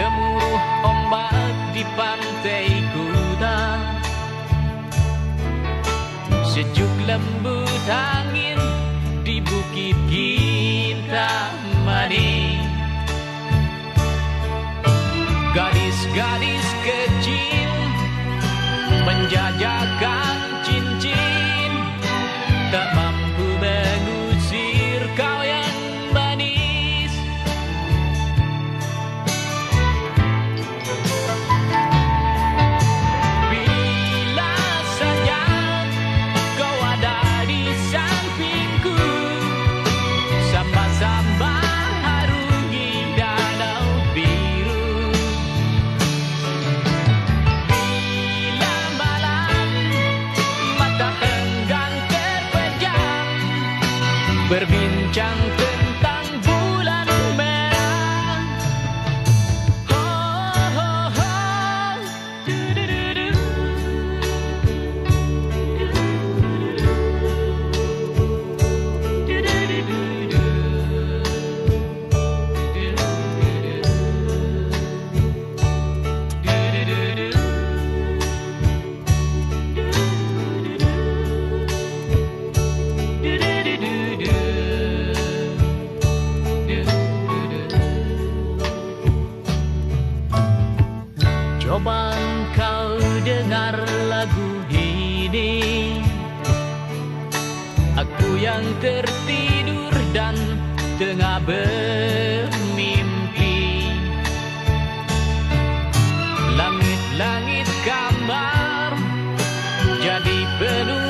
Gemuruh ombak di pantai kuta Sejuk lembut angin di bukit Kintamani Gadis-gadis kecil menjajakan Berbincang tentang ini. Aku yang tertidur dan tengah bermimpi. Langit-langit kamar Jadi penuh